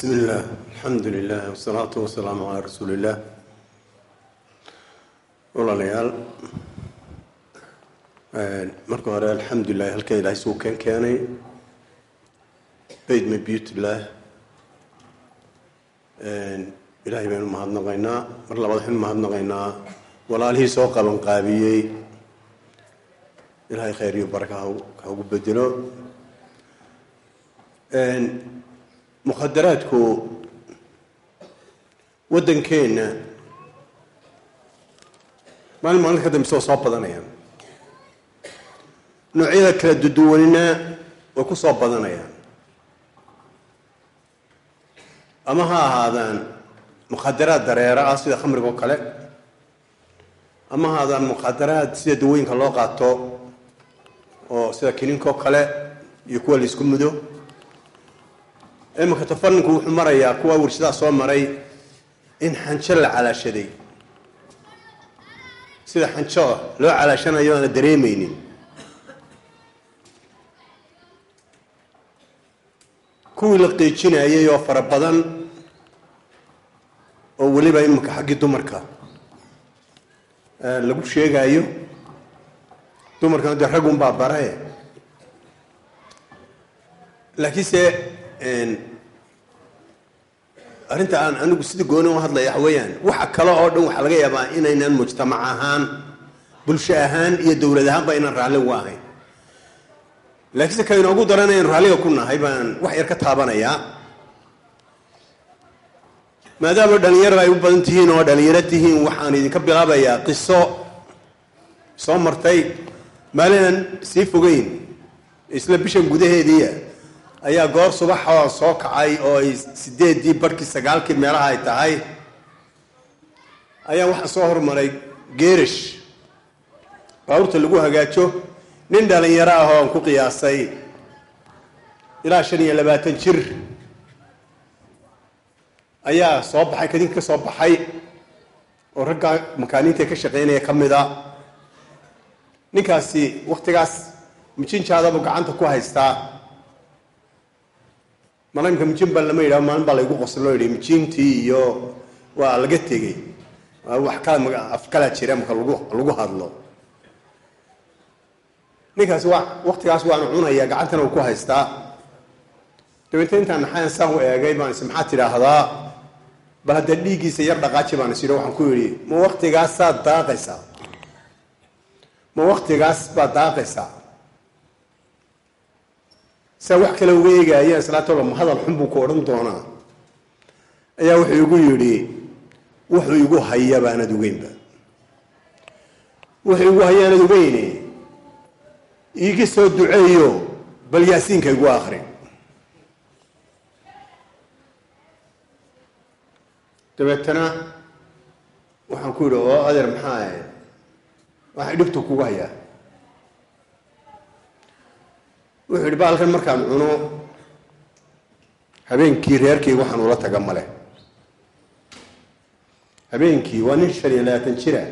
bismi illah alxamdu lilah wasalaatu wasalaamu calaa rasuuli illah walaalayaal marka hore alxamdulilah halkan ilahay suu keen keenay. Bayd may beautylah ilaahay baynu mahadnaqaynaa mar labaad waxaynu mahadnaqaynaa. Walaalihii soo qaban qaabiyey ilaahay khayr iyo baraka ha ugu bedelo mukhadaraadku waddankeenna maalin maalinta ka dambeysa waa soo badanayaan noocyada kala duduwanina way ku soo badanayaan ama ha ahaadaan mukhadaraad dareera ah sida khamriga oo kale ama ha ahaadaan mukhadaraad sida dawooyinka loo qaato oo sida kininka oo kale iyo kuwa la isku mudo iminka tafaninku wuxuu marayaa kuwa warshadaha soo maray in xanjo la calaashaday. Sida xanjo loo calaashanayo aana dareemeynin kuwii la qiijinayay oo fara badan oo weliba iminka xaggii dumarka lagu sheegayo dumarkana dee raggun baa bare. Laakiinse arrinta aan anigu sida gooni u hadlaya waxa weeyaan. Waxa kale oo dhan waxaa laga yaabaa inaynan mujtamac ahaan bulsho ahaan iyo dowlad ahaanba inaan raalli uga ahayn. Laakiinse ka inoogu daran aynu raalliga ku nahay baan wax yar ka taabanayaa. Maadaama dhalinyarada ay u badan tihiin oo dhalinyaro tihiin waxaan idinka bilaabayaa qiso soo martay. Maalinaan sii fogeyn isla bishan gudaheediia ayaa goor subaxoo soo kacay oo ay sideedii barhkii sagaalkii meelaha ay tahay. Ayaa waxaa soo hormaray geerish. Baabuurta lagu hagaajo nin dhalinyaro ah oo aan ku qiyaasay. Ilaa shan iyo labaatan jir. Ayaa soo baxay kadinka ka soo baxay oo ragga makaaniinta ka shaqeynaya ka mid a ninkaasi waktigaas mijinjaadabu gacanta ku haystaa malamka mijin baa lama yidhaho maalin baa laygu qosl loo yidhi mijintii iyo waa laga tegey wax kala af kalaa jira marka lagu lagu hadlo. Ninkaasi waa waktigaas waanu cunaya gacantana uu ku haystaa dabeetna intaan naxayan saan u eegay baan is maxaa tidhaahdaa? Bal haddee dhiiggiisa yar dhaqaaji baan is yidhi waxaan ku yidhi ma waktigaasaad daaqaysaa? Ma waktigaas baad daaqaysaa saa wax kale uga eegaayeen salaatoola ma hadal xun buu ku odhan doonaa. Ayaa wuxuu igu yidhi wuxuu igu haya baanad ogeynba wuxuu igu haya anad ogeyne iiga soo duceeyo bal yaasiinka igu akri dabeetana waxaan ku yidhi oo adeer maxaa waxay dhibtu kugu hayaa wuxuu yidhi baalkan markaan cuno habeenkii reerkii waxaan ula taga male habeenkii waa nin shan iyo labaatan jira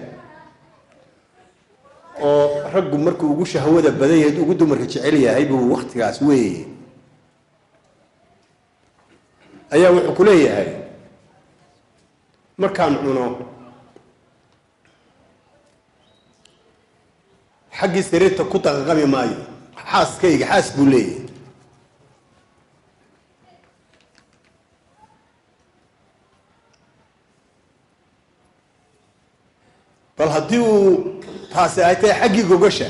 oo raggu markuu ugu shahwada badan yahay ugu dumarka jecel yahay buu waktigaas weeye ayaa wuxuu ku leeyahay markaan cuno xaggii sariirta ku daqaqami maayo xaaskayga xaas buu leeyahay. Bal haddii uu taasi ay tahay xaggii gogasha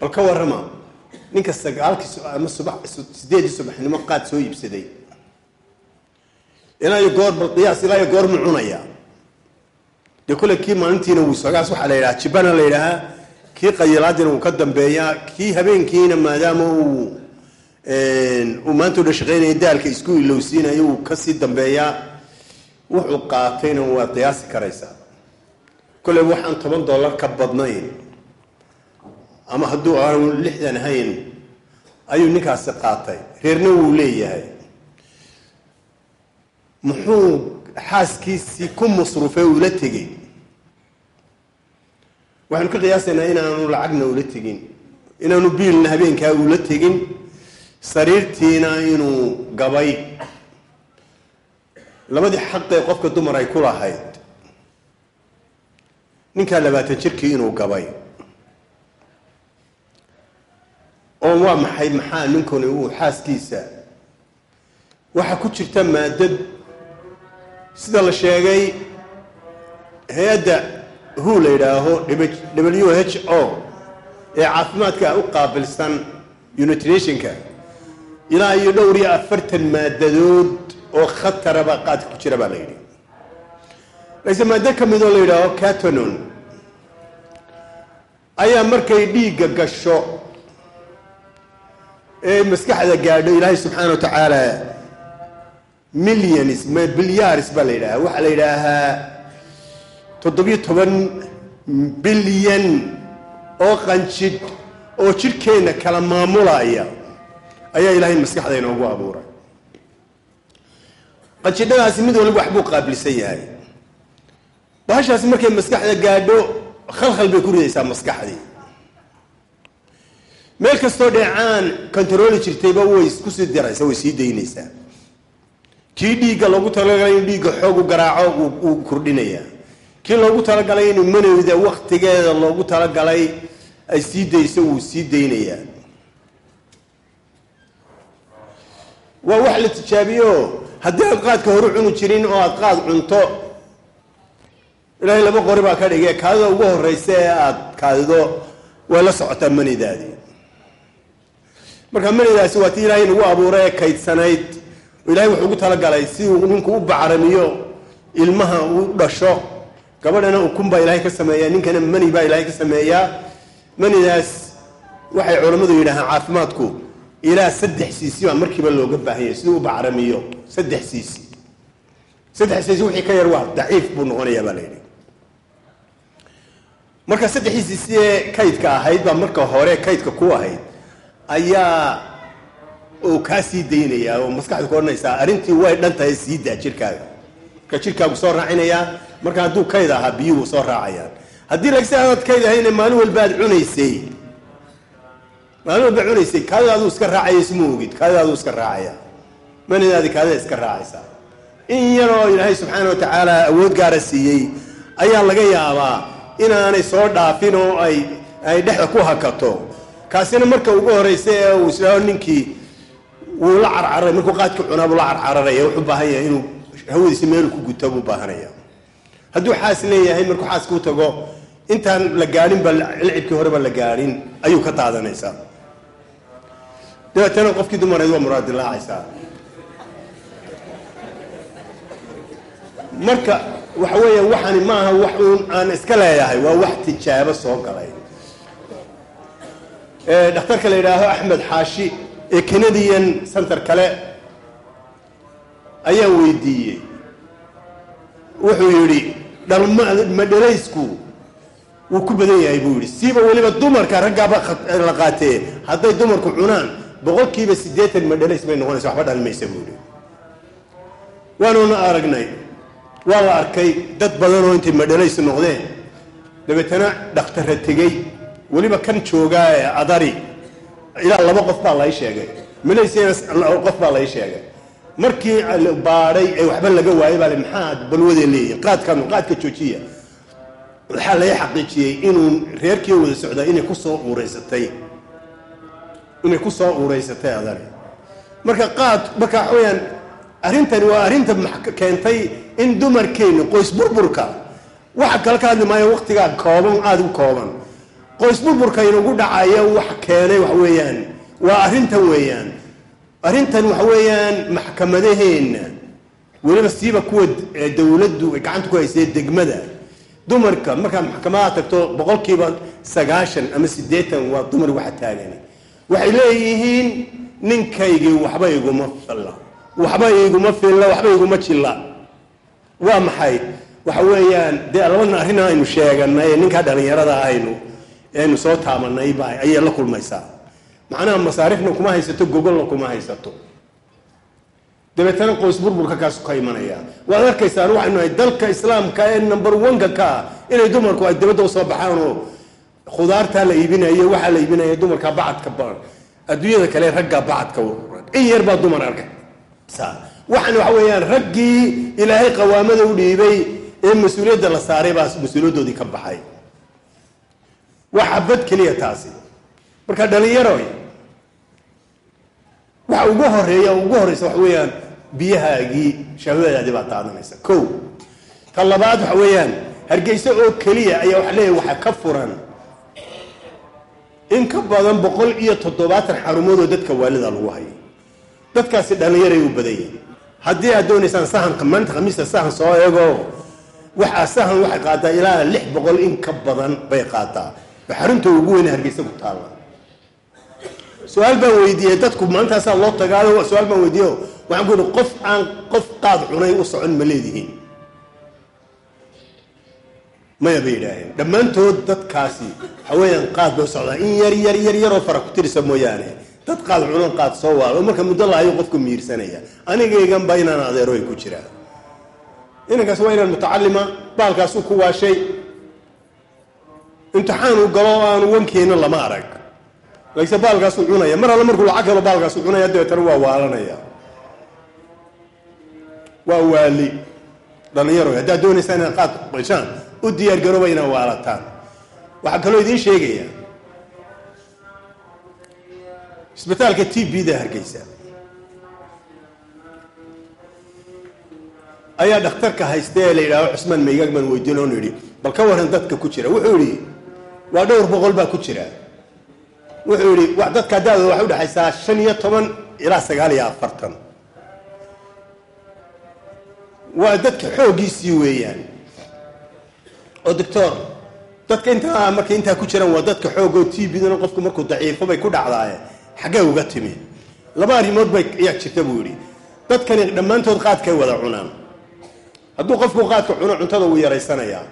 bal ka warrama ninka sagaalkii ama subax sideedii subaxnimo qaad soo iibsaday. Ilaa goor bal qiyaas ilaa iyo goor mu cunaya dee kule kii maalintiina wuu sagaas waxaa la yidhaha jibana la yidhaahaa kii qayilaadiina wuu ka dambeeyaa kii habeenkiina maadaama uu uu maanta u dha shaqeynaya daalka isku ilowsiinayo wuu ka sii dambeeyaa wuxuu qaatayna waad qiyaasi karaysaa. Kole waxaan toban dollar ka badnayn ama hadduu aanu lixdan hayn ayuu ninkaasi qaatay. Reerna wuu leeyahay. Muxuu xaaskiisii ku masruufay ula tegey waxaynu ka qiyaasaynaa inaanu lacagna ula tegin. Inaanu biilna habeenkaa ula tegin. Sariirtiina inuu gabay. Labadii xaqee qofka dumar ay ku lahayd. Ninkaa labaatan jirkii inuu gabay. Oo waa maxay? Maxaa ninkani uu xaaskiisa? Waxaa ku jirta maadad. Sida la sheegay hay'adda hu la yidhaaho w h o ee caafimaadka u qaabilsan unitrationka ilaa iyo dhowr iyo afartan maadadood oo khataraba qaadka ku jira baa la yidhi. Lase maado ka midoo la yidhaaho catanon ayaa markay dhiigga gasho ee maskaxda gaadho ilaahay subxaana wa tacaala millions bilyaars baa la yidhaha waxaa la yidhaahaa toddobiyo toban bilyan oo qanjidh oo jidhkeenna kala maamulaya ayaa ilaahay maskaxda inoogu abuuray. Qanjidhadaasi mid waliba waxbuu qaabilsan yahay. Bahashaasi markay maskaxda gaadho khalkhal bay ku ridaysaa maskaxdii. Meel kastoo dheecaan kontarooli jirtayba way ku sii diraysa way sii daynaysaa. Kii dhiigga loogu talagalay in dhiigga xoog u garaaco uu kordhinayaa kii loogu talagalay in manowda waktigeeda loogu talagalay ay sii dayso wuu sii daynayaa. Waa wax la tijaabiyo. Haddii aad qaadka horu cuni jirin oo aad qaad cunto ilaahay laba qori baa ka dhigay kaadida ugu horeysa ee aada kaadido way la socotaa manidaadii marka manidaasi waa tii ilaahay nagu abuuray ee kaydsanayd. Ilahay wuxuu ugu talagalay si ninku u bacramiyo ilmaha u dhasho gabadhana ukun baa ilaahay ka sameeyaa ninkana mani baa ilaahay ka sameeyaa. Manidaas waxay culammadu yidhahaan caafimaadku ilaa saddex siisi baa markiiba looga baahan yahay siduu u bacramiyo saddex siisi saddex siisi wixii ka yar waa daciif buu noqonayaa baa la yidhi. Marka saddexdii siisi ee kaydka ahayd baa marka hore kaydka ku ahayd ayaa oo kaa sii daynayaa oo maskaxda ku odhanaysaa arrintii way dhan tahay sii daa jirkaaga. Marka jirkaagu soo raacinayaa marka hadduu kayd ahaa biyuhu soo raacayaan. Haddii lagsi aanaad kayd ahayna maalin walba aad cunaysay. Maalin walba cunaysay kaadidaaduu iska raacaya isma ogid kaadidaaduu iska raacaya manidaadi kaadida iska raacaysaa? In yaroo ilaahay subxaana wa tacaala awood gaara siiyey ayaa laga yaabaa inaanay soo dhaafin oo ay ay dhexda ku hakato. Kaasina marka ugu horeysa ee uu islaaho ninkii wuu la carcaray markuu qaadka cunaa buu la carcararaya wuxuu baahan yahay inuu hawadiisa meelu ku guto buu baahanaya hadduu xaas leeyahay markuu xaaska u tago intaan la gaadhin ba lcibkii horeba la gaadhin ayuu ka daadanaysaa dabeetana qofkii dumareed waa muraadilaacaysaa marka waxa weeya waxani maaha wax uun aan iska leeyahay waa wax tijaabo soo galay. Dhakhtarka la yidhaaho axmed xaashi ee canadian center kale ayaa weydiiyey. Wuxuu yidhi dhalmadhalaysku wuu ku badan yahay buu yidhi. Siiba weliba dumarka raggaaba la qaatee hadday dumarku cunaan boqolkiiba siddeetan madhalays bay noqonaysa waxba dhalmaysa buu yidhi. Waanuuna aragnay waa la arkay dad badanoo intay madhalays noqdeen. Dabeetana dhakhtara tegey weliba kan joogaa ee adari ilaa laba qof baa lay sheegay. Malaysina qof baa lay sheegay markii baadhay ee waxba laga waayay baa le maxaa balwadee leeyihiin qaadkanu qaadka joojiya. Waxaa laga xaqiijiyey inuu reerkii wada socdaa inay ku soo uureysatay inay ku soo uureysatay adari marka qaad marka waxa weyaan arrintani waa arrinta keentay in dumarkeenna qoys burburka. Waxa kale ka hadli maayo waktigaa kooban aada u kooban. Qoys burburka inagu dhacaya wax keenay waxa weeyaan. Waa arrintan weeyaan arrintan waxa weeyaan maxkamadaheenna weliba siiba kuwa dowladdu ay gacanta ku haysee degmada. Dumarka markaad maxkamadaha tagto boqolkiiba sagaashan ama siddeetan waa dumar waxa taagan. Waxay leeyihiin ninkaygii waxba iguma filla waxba iguma filla waxba iguma jilla. Waa maxay? Waxa weeyaan dee labadna arrin aynu sheeganay ee ninkaa dhallinyarada aynu aynu soo taabanay ba ayay la kulmaysaa macnaha masaarifna kuma haysato gogolna kuma haysato. Dabeetana qoys burburka kaasu ka imanaya waad arkaysaan waxaynu nahay dalka islaamka ee number one-ka ka ah inay dumarku ay dibadda u soo baxaan oo khudaartaa la iibinayo waxaa la iibinaya dumarka bacadka adduunyada kale raggaa bacadka in yar baa dumar arkay. Waxaan waxa weeyaan raggii ilaahay qawaamada u dhiibay ee mas'uuliyadda la saaray baa mas'uuliyaddoodii ka baxay. Waa xabad keliya taasi. Marka dhalinyaroy waxa ugu horreeya ugu horeysa waxa weeyaan biyahaagii shahwadaadii baa daadanaysa ko ta labaad waxa weeyaan hargeysa oo keliya ayaa waxa leeyahay waxa ka furan. In ka badan boqol iyo toddobaatan xarumoodoo dadka waalida lagu hayo dadkaasi dhallinyaray u badan haddii aad doonaysaan sahanka maalinta khamiista sahan soo eego. Waxaa sahan waxay qaadaa ilaa lix boqol in ka badan bay qaadaa oo xarunta ugu weyne hargeysa ku taalla su'aal baan weydiiyey dadku maalintaasaa loo tagaayo su'aal baan weydiiyo waxaan ku yihi qof aan qof qaad cunay u socon ma leedihiin maya bay yidhaaheen dhammaantood dadkaasi waxa weeyaan qaad bay u in yar yar yar yaroo fara ku tirisa mooyaane dad qaad cunan qaad soo waalo marka muddo lahayo qofku miirsanaya anigayganba inaan adeero ay ku jiraan inankaas waa inaan mutacalima baalkaasuu ku waashay imtixaanuu galo aanu wankeenna lama arag laakiinse baalkaasuu cunaya. Mar alle markuu lacag helo baalkaasuu cunaya dabeetana waa waalanaya waa waali. Dhalinyaro haddaad doonaysaan inaad qaad qishaan u diyaar garooba inaad waalataan. Waxaa kaloo idiin sheegaya. Isbitaalka t b da hargeysa. Ayaa dhakhtarka haysta ee la yidhaaho cusmaan maygaag baan weydiin yidhi. Bal ka waran dadka ku jira. Wuxuu yidhi waa dhowr boqol baa ku jira wuxuu yidhi wax dadka da-dooda waxay udhexaysaa shan iyo toban ilaa sagaal iyo afartan. Waa dadka xooggiisii weeyaan. Oo doctor dadka intaa markay intaa ku jiraan waa dadka xoogoo t bdana qofku markuu daciifo bay ku dhacdaaye. Xaggee uga timi. Laba arrimood bay ayaa jirta buu yidhi. Dadkani dhammaantood qaadkay wada cunaan. Hadduu qofku qaadka cuno cuntada wuu yaraysanayaa.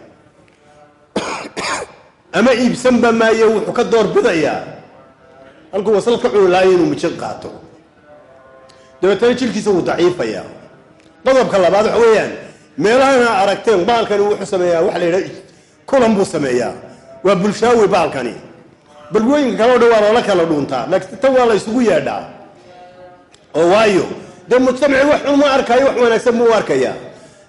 Ama iibsanba maayo wuxuu ka door bidayaa halkuu waslad ka cuni lahayo inuu mijid qaato. Dabeetana jilkiisa wuu daciifayaa qodobka labaad waxa weeyaan meelahana aragteen baalkani wuxuu sameeyaa waxa la yidhaha kulan buu sameeyaa. Waa bulshaawi baalkani. Balwooyinka kaleo dhan waa lala kala dhuuntaa. Laakiin tan waa la isugu yeedhaa. Oo waayo dee mujtamaci wax xun ma arkaayo wax wanaagsan buu arkayaa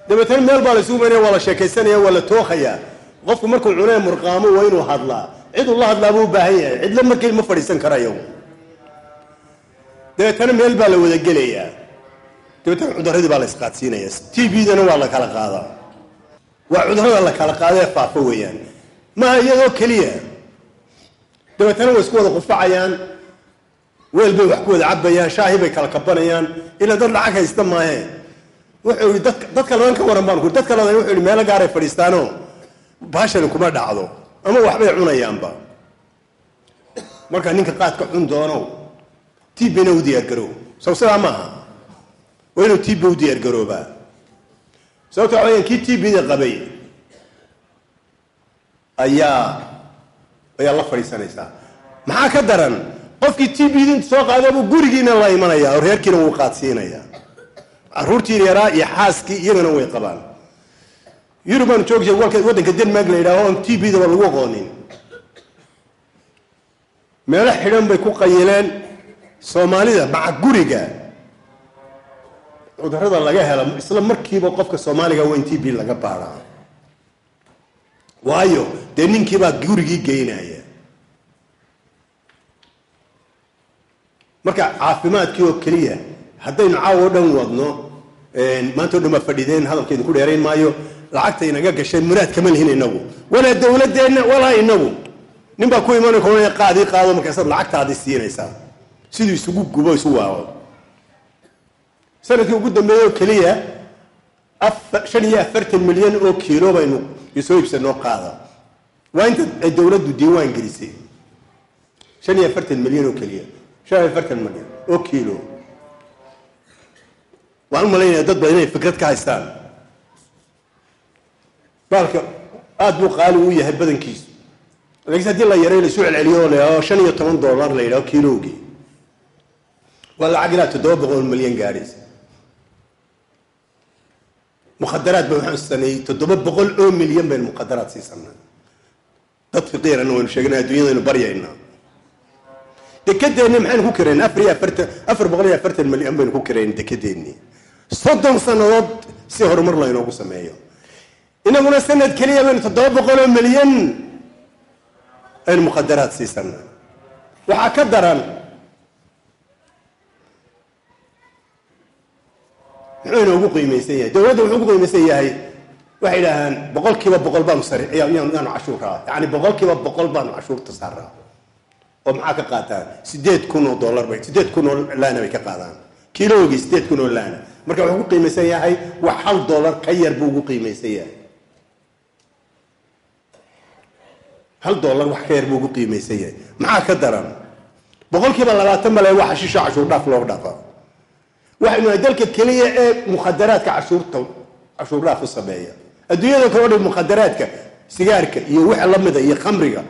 dabeetana meel baa la isugu maynaya waa la sheekaysanaya waa la tookayaa qofku markuu cunee murqaamo waa inuu hadlaa ciduu la hadlaa baahan yahay cidla markii ma fadhiisan karayo. Dabeetana meel baa la wada gelayaa. Dabeetana cuduradii baa la t b dana waa la qaadaa. Waa cudurrada la kala faafo weeyaan. Maaha iyadoo keliya. Dabeetana way isku wada qufacayaan. Weel bay wax ku wada cabayaan shaahi bay kala kabanayaan ilaa dad lacag haysta maahe. Wuxuu yihi dadka dadka ladan ka waran baan ku dadka ladan wuxuu yihi meelo gaaray fadhiistaano baashani kuma dhacdo ama waxbay cunayaanba. Marka ninka qaadka cun doono tibina u diyaargaroow saw sidaa maaha waa inuu tb u diyaargaroobaa sababta waxa weyaan kii tbda qabay ayaa ayaa la fadhiisanaysaa. Maxaa ka daran? Qofkii tbd intu soo qaadabuu gurigiina la imanaya oo reerkiina wuu qaadsiinaya caruurtii yaraa iyo xaaskii iyagana way qabaan yurubaan joog jir waddanka denmark la yidhaaho on t b daba lagu aqoonin meelo xidhan bay ku qayileen soomaalida maca guriga cudurrada laga hela isla markiiba qofka soomaaliga waa in t b laga baaraa waayo dee ninkiibaa gurigii geynaya marka caafimaadkii oo keliya. Haddaynu caawo dhan wadno maanta o dhan baa fadhideen hadalka idinku dheerayn maayo lacagta inaga gashay muraad kama lihin inagu. Walaa dawladeenna walaa inagu. Nin baa ku kolonaya qaadii qaado markaasaad lacagtaadii siinaysaa siduu isugu gubo isu waaco sannadkii ugu dambeeyey oo keliya shan iyo afartan milyan oo kiilo baynu isoo iibsanoo qaada. Waa inta ay dawladdu diiwaan gelisay. Shan iyo afartan milyan oo keliya. Shan iyo afartan milyan oo kiilo. Waxaan u malaynaya dad badan inay fikrad ka haystaan baalka aada buu qaali u yahay badankiisu. Laakiinse haddii la yaray laisu celceliyo yidhaho shan iyo toban dollar la yidhaho kiilowgii. Waa lacag ilaa toddoba boqol milyan gaadhaysa mukhadaraad ba waxaan saneeyey toddoba boqol oo milyan baynu mukhadaraad siisanaa dad fiqiirana waynu sheegnay adduunyadaynu baryaynaa. Dekedeenni maxaynu ku kirayn afar iyo afartan afar boqol iyo afartan milyan baynu ku kirayn dekedeenni soddon sannadood si horumar laynoogu sameeyo inaguna sanad keliya baynu toddoba boqoloo milyan aynu muqadaraad siisana waxaa ka daran muxuu inoogu qiimaysan yahay? Dowladda wuxuu ugu qiimaysan yahay waxay idhaahaan boqol boqol baanu sar yaanu cashuuraa yani boqol boqol baanu cashuurta saaraa oo maxaa ka qaataan? Sideed kun oo dollar bay sideed kun oo laana bay ka qaadaan. Kiilowgii sideed kun oo laana marka wuxuu ku qiimaysan yahay wax hal dollar ka yar buu ugu qiimaysan yahay hal dollar wax ka yar buu ugu qiimaysan yahay. Maxaa ka daran? Boqol kiiba labaatan male waa xashiisho cashuur dhaaf looga dhaqa waxaynu dalka keliya ee mukhadaraadka cashuurta cashuur dhaaf sameeya. Adduunyada kale o dhan mukhadaraadka sigaarka iyo waxa lamida iyo khamriga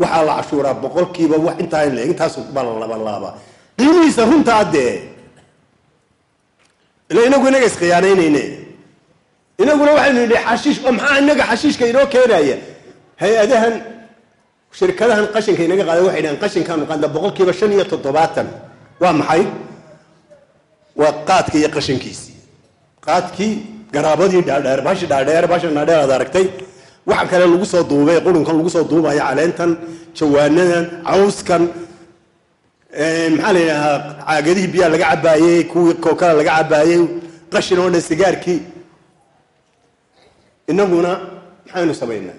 waxaa la cashuuraa boqolkiiba wax intaa in intaas baa la labalaabaa qiimihiisa runtaa dee ila inagu inaga iskhiyaanaynayne inaguna waxaynu nidhi xashiish oo maxaa inaga xashiishka inoo keenaya hay'adahan shirkadahan qashinka inaga qaada waxay dhahan qashinkaanu qaadna boqolkiiba shan iyo toddobaatan. Waa maxay? Waa qaadka iyo qashinkiisii. Qaadkii garaabadii dhaadheer bashi dhaadheer bashan dhaadheer aad aragtay. Waxa kale lagu soo duubay qurunkan lagu soo duubaya caleentan jawaanadan cawskan. Maxaa la yidhahaa caagadihii biyaha laga cabaayey kuwii kookala laga cabaayey qashin oo dhan sigaarkii. Inaguna maxaynu samaynaa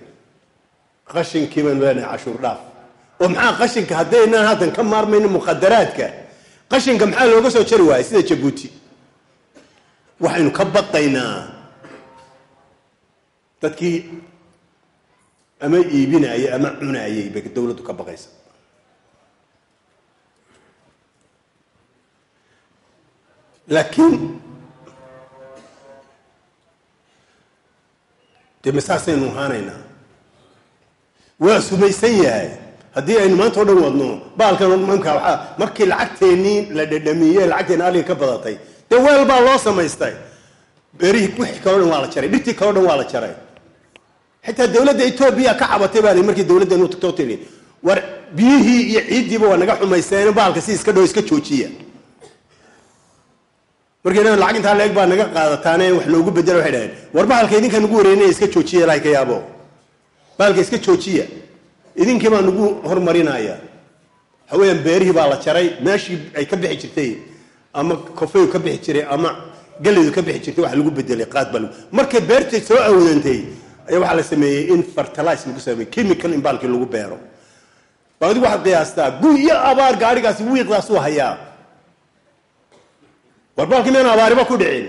qashinkii baynu leenahay cashuur dhaaf oo maxaa qashinka haddaynaan haddan ka maarmayno mukhadaraadka qashinka maxaa looga soo jari waayay sida jabuuti. Waxaynu ka baqaynaa. Dadkii ama iibinayay ama cunayay bay dowladdu ka baqaysa. Laakiin dee masaasaynu ahaanaynaa waa sumaysan yahay. Haddii aynu maanta o dhan wadno baalkan manka markii lacagteennii la dhadhamiyey lacagteenni aliga ka badatay dee weel baa loo samaystay? Berihii wixii kaleo dhan waa la jaray dhirtii kaleo dhan waa la jaray. Xitaa dowladda etoobiya ka cabatay baa markii dowladdeenu tagtoo tiri war biyihii iyo ciiddiiba waa naga xumaysteen baalka si iska dhow iska joojiya. Markii dhan lacag intaa leeg baa naga qaadataane wax noogu bedela waxay dhaheen war bahalka idinka nagu wareynaya iska joojiya ilahay ka yaabo bahalka iska joojiya. Idinkii baa nagu hormarinaya haweenan beerihii baa la jaray meeshii ay ka bixi jirtay ama kofeyu ka bixi jiray ama galaydu ka bixi jirtay waxa lagu bedelay qaad baa lagu markay beertay soo awoodantay ayaa waxaa la sameeyey in fertilize lagu sameeyey chemical in baalkii lagu beero. Baa adigu waxaad qiyaastaa gu iyo abaar gaadhigaasi wiiqdaas uu hayaa. War baalkii miyaan abaariba ku dhicin.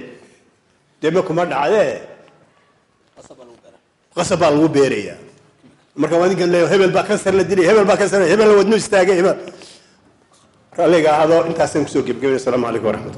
Dee ma kuma dhacdee? Qasab baa lagu beerayaa marka waa ninkan leeya hebel baa kansar la dilay hebel baa kansar hebel wadnu istaagay hebel. Ralliga ahado intaasaan ku soo gebgabay assalamu calaykum waraxmat